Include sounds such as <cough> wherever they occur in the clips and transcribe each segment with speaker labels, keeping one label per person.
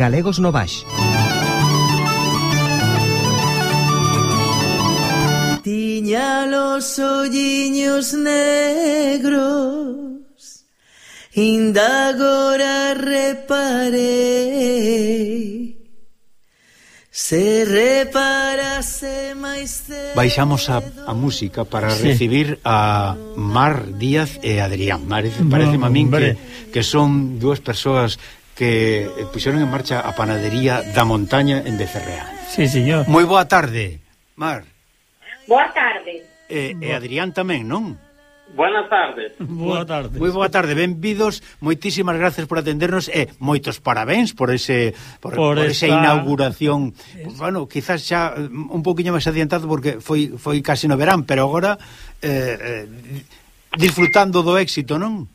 Speaker 1: Galegos no Baix.
Speaker 2: Tiña los olliños negros Inda agora reparei Se reparase máis cedo
Speaker 3: Baixamos a, a música para sí. recibir a Mar Díaz e Adrián Parece, parece a min que, que son dúas persoas que eh, puxeron en marcha a panadería da montaña en Becerreá.
Speaker 4: Sí, señor.
Speaker 3: Moi boa tarde, Mar.
Speaker 5: Boa tarde.
Speaker 3: E, e Adrián tamén, non?
Speaker 6: Buenas tardes. <laughs>
Speaker 4: Boa tarde.
Speaker 3: Moi boa tarde, benvidos, moitísimas gracias por atendernos e moitos parabéns por ese por, por, por esa inauguración. Es... Bueno, quizás xa mm, un poquinho máis adiantado porque foi foi casi no verán, pero agora eh, eh, disfrutando do éxito, non?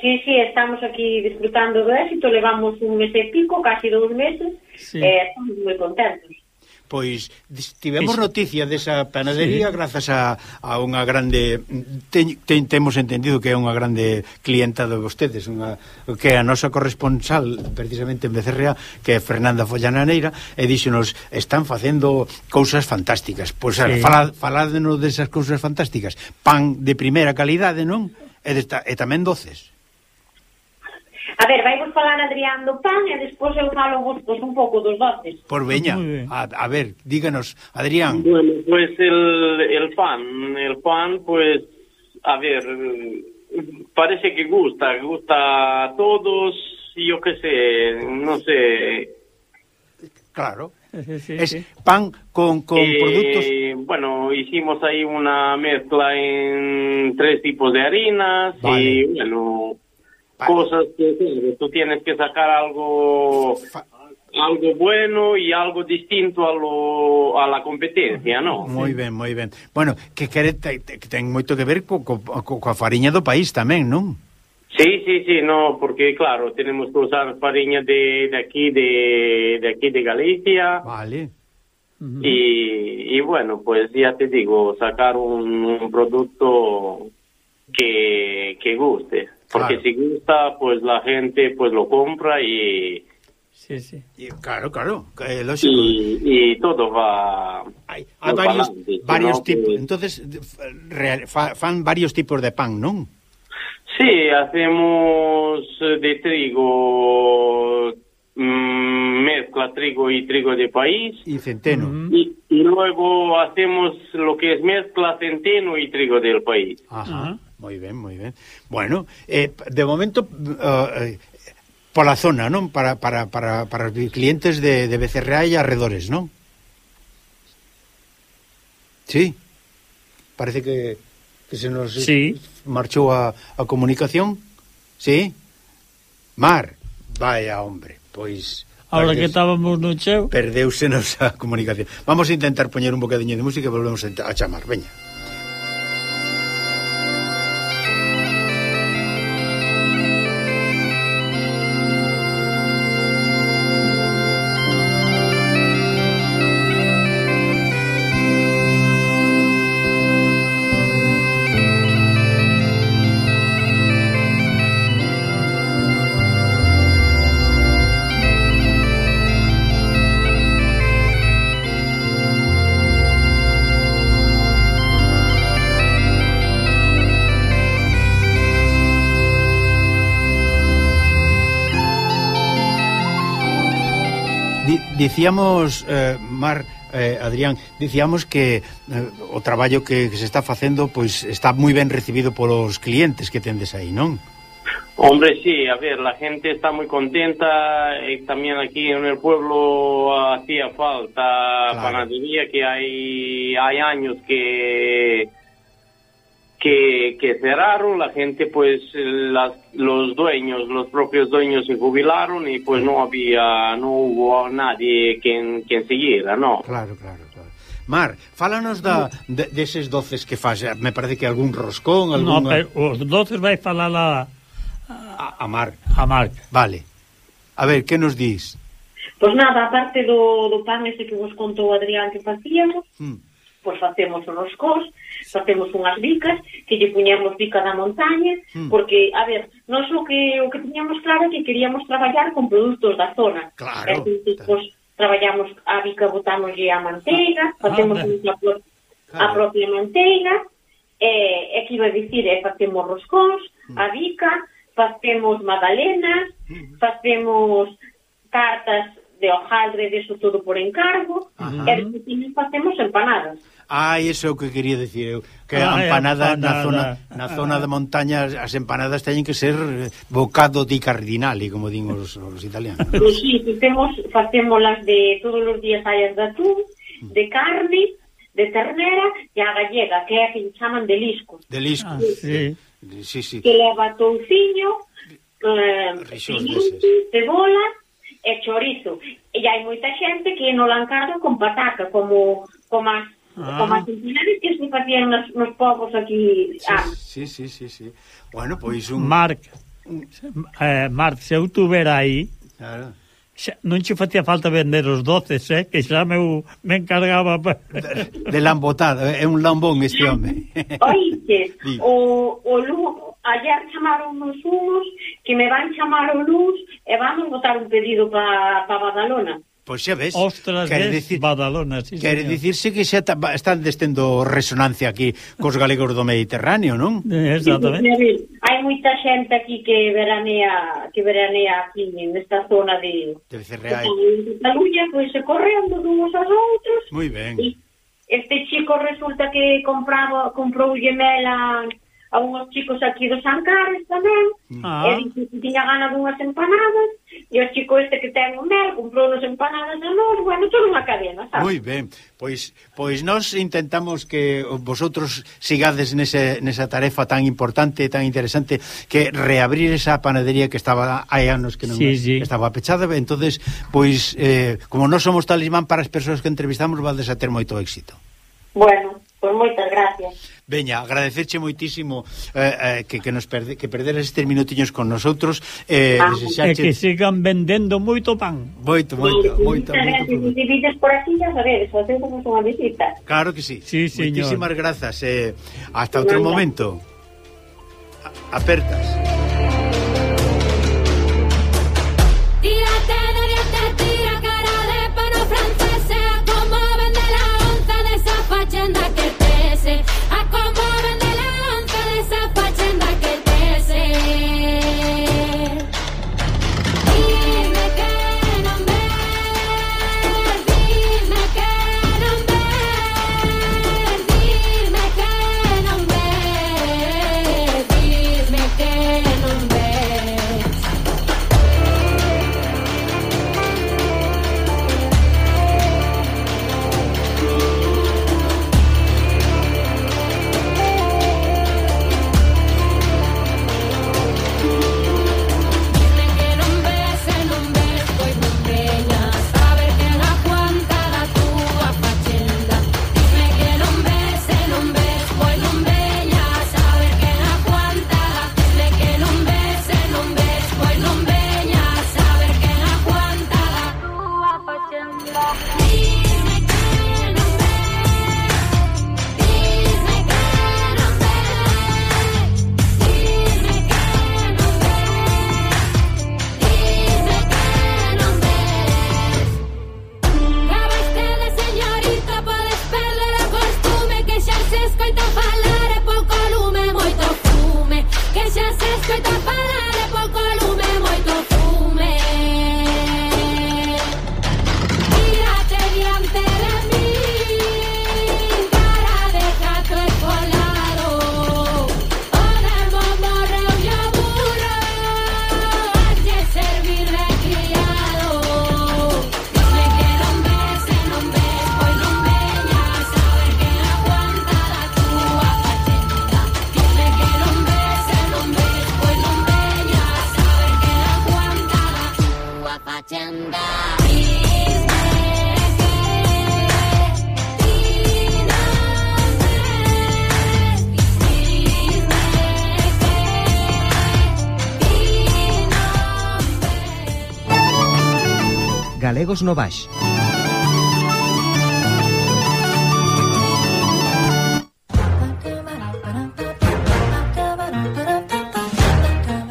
Speaker 5: Sí, sí, estamos aquí disfrutando do éxito, levamos un mes e pico, casi dous meses, sí. e eh, estamos moi contentos.
Speaker 3: Pois tivemos noticia desa panadería sí. grazas a, a unha grande ten, ten, temos entendido que é unha grande clienta de vostedes, unha que é a nosa corresponsal precisamente en Becerrea, que é Fernanda Follananeira, e díxenos están facendo cousas fantásticas. Pois sí. falad, faládenos desas cousas fantásticas. Pan de primeira calidade, non? E, desta, e tamén doces.
Speaker 5: A ver, vai vos falar Adrián do pan e despois eu falo vos pues, un pouco dos doces.
Speaker 3: Por veña, a, a ver, díganos, Adrián.
Speaker 6: Bueno, pues el, el pan, el pan, pues, a ver, parece que gusta, gusta a todos, yo qué sé, no sé.
Speaker 3: Claro. Sí, sí, es pan con, con eh, productos.
Speaker 6: Bueno, hicimos ahí una mezcla en tres tipos de harinas vale. y bueno, Vale. Cosas que claro, tú tienes que sacar algo... Fa algo bueno y algo distinto a, lo, a la competencia, ¿no?
Speaker 3: Moi ben, moi ben. Bueno, que quere, te, te, ten moito que ver co, co, coa fariña do país tamén, non?
Speaker 6: Sí, sí, sí, no, porque claro, tenemos que usar fariña de, de aquí de, de aquí de Galicia.
Speaker 3: Vale.
Speaker 6: Uh -huh. y, y bueno, pues ya te digo, sacar un, un producto que, que guste. Porque claro. si gusta, pues la gente pues lo compra y...
Speaker 3: Sí, sí. Y, claro, claro, eh,
Speaker 6: lógico. Y, y todo va...
Speaker 3: Hay, hay varios, varios ¿no? tipos, pues... entonces real, fa, fan varios tipos de pan, ¿no?
Speaker 6: Sí, hacemos de trigo mmm, mezcla trigo y trigo de país.
Speaker 3: Y centeno.
Speaker 6: Y, y, luego hacemos lo que es mezcla centeno y trigo del país.
Speaker 3: Ajá. Moi ben, moi ben. Bueno, eh, de momento uh, eh, eh pola zona, non? Para, para, para, para clientes de, de BCRA e arredores, non? Sí. Parece que, que se nos sí. marchou a, a comunicación. Sí. Mar, vaya hombre, pois...
Speaker 4: Ahora que estábamos no cheo...
Speaker 3: Perdeuse nosa comunicación. Vamos a intentar poñer un bocadinho de música e volvemos a chamar. Veña. Dicíamos, eh, Mar, eh, Adrián, dicíamos que eh, o traballo que, que se está facendo pois está moi ben recibido polos clientes que tendes aí, non?
Speaker 6: Hombre, sí, a ver, la gente está muy contenta, y también aquí en el pueblo hacía falta claro. panadería, que hay, hay años que que, que cerraron, la gente pues eh, las, los dueños, los propios dueños se jubilaron y pues no había, no hubo nadie quien, quien siguiera, ¿no?
Speaker 3: Claro, claro. Mar, fálanos da, de, deses doces que faz, me parece que algún roscón, algún...
Speaker 4: No, pero os doces vai falar a...
Speaker 3: A, a Mar.
Speaker 4: A Mar.
Speaker 3: Vale. A ver, que nos dís?
Speaker 5: Pois pues nada, aparte do, do pan ese que vos contou Adrián que facíamos, hmm pois facemos unos cos, facemos unhas bicas, que lle puñamos bica da montaña, mm. porque, a ver, nós o que, o que tiñamos claro que queríamos traballar con produtos da zona.
Speaker 3: Claro.
Speaker 5: Entón, pois, traballamos a bica, botámoslle a manteiga, ah, facemos
Speaker 4: ah,
Speaker 5: a, pro,
Speaker 3: claro.
Speaker 5: a propia manteiga, e, e que iba a dicir, e facemos roscóns, hmm. a bica, facemos magdalenas, hmm. facemos tartas de hojaldre, de todo por encargo, Ajá. e despois facemos empanadas.
Speaker 3: Ah, iso é o que quería dicir eu, que
Speaker 4: ah,
Speaker 3: a
Speaker 4: empanada,
Speaker 3: empanada na zona na ah, zona ah. de montaña as empanadas teñen que ser bocado di cardinali, como din os, os italianos.
Speaker 5: Pois sí, temos facémolas de todos os días hai de atún, de carne, de ternera e a gallega, que é a que chaman de lisco.
Speaker 3: De lisco.
Speaker 4: Ah, sí.
Speaker 3: Sí, sí.
Speaker 5: Que leva touciño, eh, pimiento, cebola, e chorizo. E hai moita xente que non lancardo con pataca, como, como as
Speaker 4: Ah.
Speaker 5: Como as que se facían nos, nos povos aquí ah.
Speaker 3: sí, sí, sí, sí. Bueno, pois un...
Speaker 4: Marc, eh, Marc, se eu tuvera aí
Speaker 3: claro.
Speaker 4: xa, non che facía falta vender os doces, eh, que xa me, me encargaba pa...
Speaker 3: de, de lambotar, eh, é un lambón este home <laughs>
Speaker 5: Oíste,
Speaker 3: sí.
Speaker 5: o, o lugo ayer chamaron uns unos que me van chamar o luz e vamos botar un pedido para pa Badalona.
Speaker 3: Pois xa ves.
Speaker 4: Ostras,
Speaker 3: quere
Speaker 4: ves,
Speaker 3: dicir,
Speaker 4: Badalona, sí,
Speaker 3: Quere
Speaker 4: señor.
Speaker 3: dicirse que xa ta, están destendo resonancia aquí cos galegos do Mediterráneo, non?
Speaker 4: Eh, exactamente.
Speaker 5: Hai moita xente aquí que veranea, que veranea aquí nesta zona de
Speaker 3: de Becerreai.
Speaker 5: De Cataluña, pois se correndo uns aos outros.
Speaker 3: Moi ben.
Speaker 5: E este chico resulta que compraba comprou gemela a unhos chicos aquí dos Ancares tamén,
Speaker 4: ah.
Speaker 5: e dixo que tiña gana dunhas empanadas, e o chico este que ten o mel comprou nos empanadas a nós, bueno, todo unha cadena, sabes?
Speaker 3: Moi ben, pois pois nós intentamos que vosotros sigades nese, nesa tarefa tan importante, tan interesante, que reabrir esa panadería que estaba hai anos que non
Speaker 4: sí, sí.
Speaker 3: estaba pechada, entonces pois eh, como non somos talismán para as persoas que entrevistamos, vades a ter moito éxito.
Speaker 5: Bueno, Pois moitas gracias.
Speaker 3: Veña, agradecerche moitísimo eh, eh, que, que nos perde, que perderas estes minutiños con nosotros. Eh,
Speaker 5: ah.
Speaker 4: E que sigan vendendo moito pan.
Speaker 3: Moito, moito,
Speaker 5: sí,
Speaker 3: moito.
Speaker 5: Se vides por aquí, ya sabedes, facemos unha visita.
Speaker 3: Claro que sí.
Speaker 4: sí
Speaker 3: Moitísimas grazas. Eh, hasta outro momento. A apertas.
Speaker 1: 该打发了。Agenda.
Speaker 7: Galegos Novais.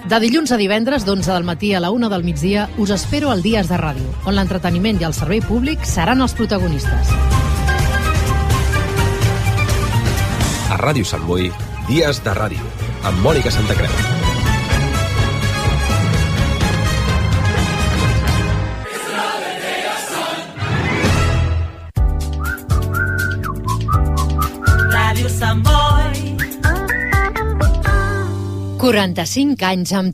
Speaker 7: De dilluns a divendres, d'11 del matí a la 1 del migdia, us espero al Dies de Ràdio, on l'entreteniment i el servei públic seran els protagonistes.
Speaker 8: A Ràdio Sant Boi, Dies de Ràdio, amb Mònica Santa
Speaker 7: 45 anys amb